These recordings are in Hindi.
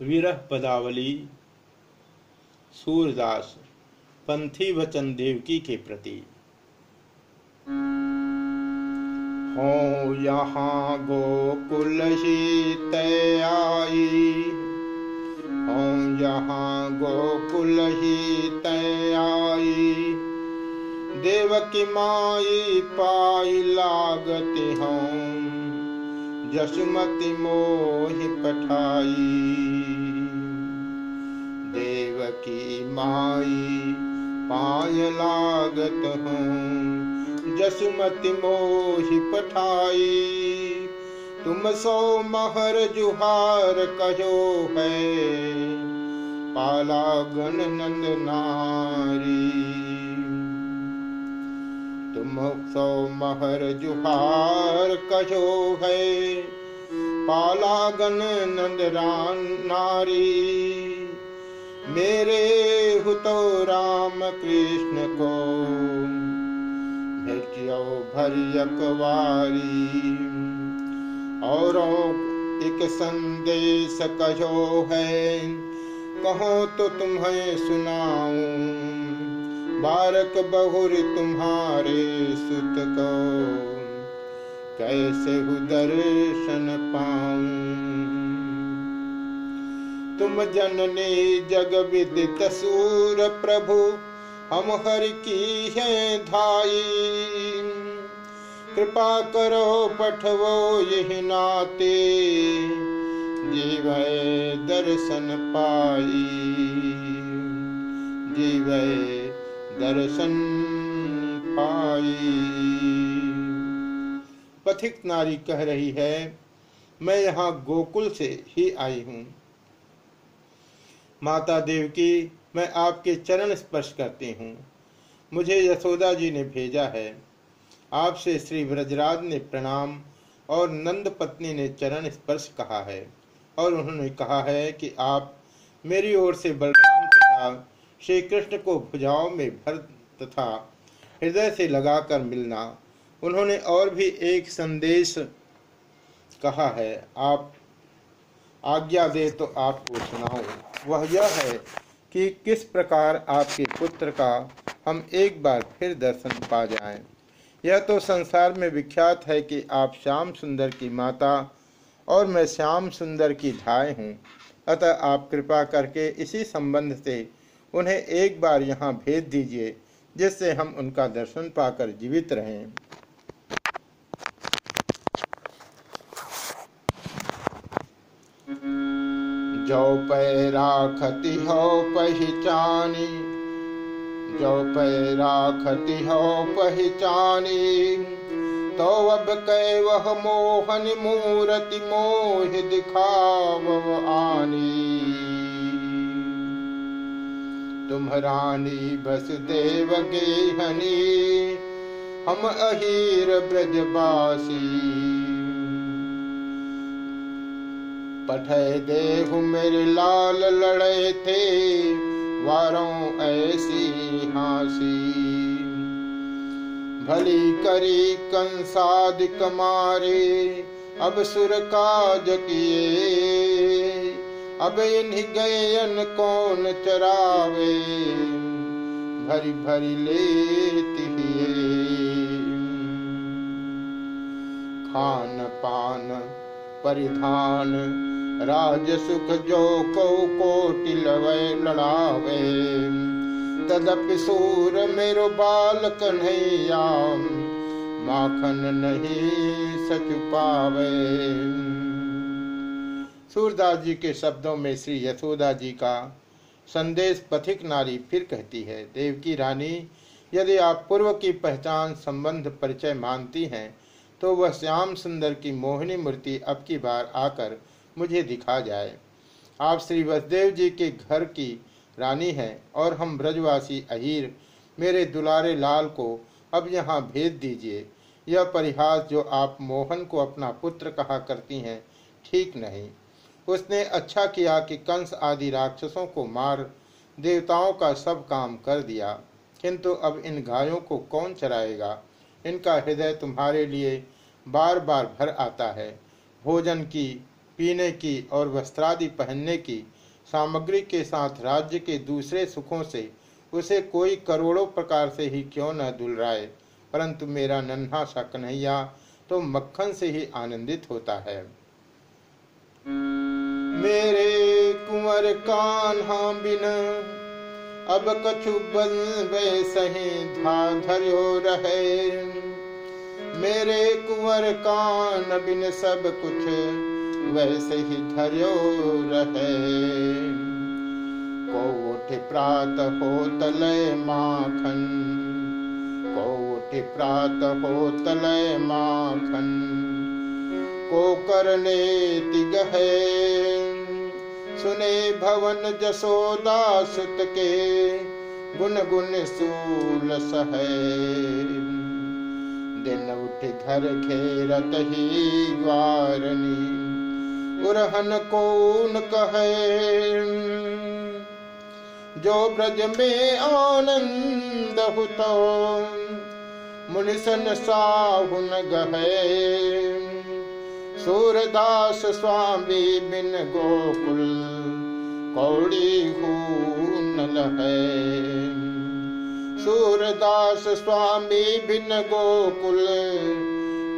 विरह पदावली सूरदास, पंथी वचन देवकी के प्रति। हो यहाँ गोकुल तयाई हो यहाँ गोकुल ही तयाई देवकी माई पाई लागति हूँ। जसुमति मोहि पठाई देवकी माई, पाय लागत हूँ। जसुमति मोहि पठाई तुम सो महर जुहार कहो है। पाला गण नंद नारी। तुम सो महर जुहार कहो है। पाला गण नंदरान नारी, मेरे हुतो राम कृष्ण को। भेटियो भरियकवारी और एक संदेश कहो है। कहो तो तुम्हें सुनाऊं बारक बहुर तुम्हारे सुत को। कैसे दर्शन पाऊँ। तुम जननी जग विदित सूर प्रभु, हम हर की है धाई। कृपा करो पठवो यही नाते, जीव दर्शन पाई। जीव दर्शन पाई। पथिक नारी कह रही है, मैं यहाँ गोकुल से ही आई हूँ। माता देव की मैं आपके चरण स्पर्श करती हूँ। मुझे यशोदा जी ने भेजा है। आपसे श्री ब्रजराज ने प्रणाम और नंद पत्नी ने चरण स्पर्श कहा है और उन्होंने कहा है कि आप मेरी ओर से बलराम तथा श्री कृष्ण को भुजाओं में भर तथा हृदय से लगाकर मिलना। उन्होंने और भी एक संदेश कहा है, आप आज्ञा दे तो आपको सुनाऊं। वह यह है कि किस प्रकार आपके पुत्र का हम एक बार फिर दर्शन पा जाएँ। यह तो संसार में विख्यात है कि आप श्याम सुंदर की माता और मैं श्याम सुंदर की धाय हूँ। अतः आप कृपा करके इसी संबंध से उन्हें एक बार यहाँ भेज दीजिए, जिससे हम उनका दर्शन पाकर जीवित रहें। जो पै राखती हो पहचानी, जो पै राखती हो पहचानी तो अब कै वह मोहन मूर्ति मोह दिखाव आनी। तुम रानी बस देव गेहनी हम अहीर ब्रजवासी। पठय देहु मेरे लाल लड़े थे, वारों ऐसी हासी। भली करी कंसादिक मारे अब सुर काज किए। अब इन्हीं गयन कौन चरावे? भरी भरी लेती खान पान, परिधान, राज सुख जो को कोटि लवे लड़ावे। तदपि सूर मेरो बाल कन्हैया माखन नहीं सच पावे। सूरदास जी के शब्दों में श्री यशोदा जी का संदेश पथिक नारी फिर कहती है, देव की रानी, यदि आप पूर्व की पहचान संबंध परिचय मानती हैं तो वह श्याम सुंदर की मोहिनी मूर्ति अब की बार आकर मुझे दिखा जाए। आप श्री वसुदेव जी के घर की रानी हैं और हम ब्रजवासी अहीर, मेरे दुलारे लाल को अब यहाँ भेज दीजिए। यह परिहास जो आप मोहन को अपना पुत्र कहा करती हैं, ठीक नहीं। उसने अच्छा किया कि कंस आदि राक्षसों को मार, देवताओं का सब काम कर दिया। किंतु अब इन गायों को कौन चराएगा? इनका हृदय तुम्हारे लिए बार बार भर आता है। भोजन की, पीने की और वस्त्रादि पहनने की, सामग्री के साथ राज्य के दूसरे सुखों से, उसे कोई करोड़ों प्रकार से ही क्यों न दुलराए? परंतु मेरा नन्हा सा कन्हैया तो मक्खन से ही आनंदित होता है। मेरे कुंवर कान्हा बिन। अब कछु बन सही धा धर्यो रहे। मेरे कुंवर कान बिन सब कुछ वैसे ही धर्यो रहे। कोठ प्रात हो तलय माखन। कोठ प्रात हो तलय माखन। को करने तिगहे। सुने भवन जसोदा सुत के। गुन गुन सूल सहे दिन उठ घर घेरत ही ग्वारनी। उरहन कौन कहे? जो ब्रज में आनंद हुतो, मुनिसन साहुन गहे। सूरदास स्वामी बिन गोकुल, कौड़ी हूनल है सूरदास स्वामी बिन गोकुल,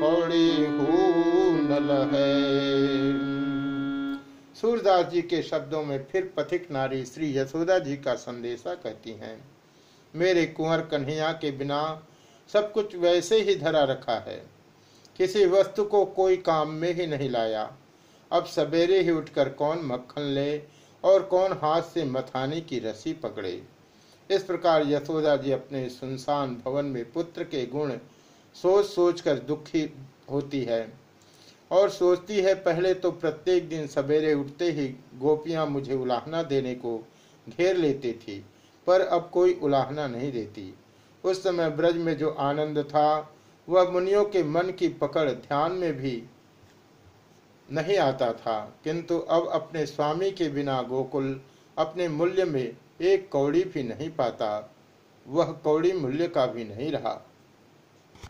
कौड़ी हूनल है सूरदास जी के शब्दों में फिर पथिक नारी श्री यशोदा जी का संदेशा कहती हैं, मेरे कुंवर कन्हैया के बिना सब कुछ वैसे ही धरा रखा है। किसी वस्तु को कोई काम में ही नहीं लाया। अब सवेरे ही उठकर कौन मक्खन ले और कौन हाथ से मथाने की रस्सी पकड़े। इस प्रकार यशोदा जी अपने सुनसान भवन में पुत्र के गुण सोच सोच कर दुखी होती है और सोचती है, पहले तो प्रत्येक दिन सवेरे उठते ही गोपियाँ मुझे उलाहना देने को घेर लेती थी, पर अब कोई उलाहना नहीं देती। उस समय ब्रज में जो आनंद था वह मुनियों के मन की पकड़ ध्यान में भी नहीं आता था। किंतु अब अपने स्वामी के बिना गोकुल अपने मूल्य में एक कौड़ी भी नहीं पाता। वह कौड़ी मूल्य का भी नहीं रहा।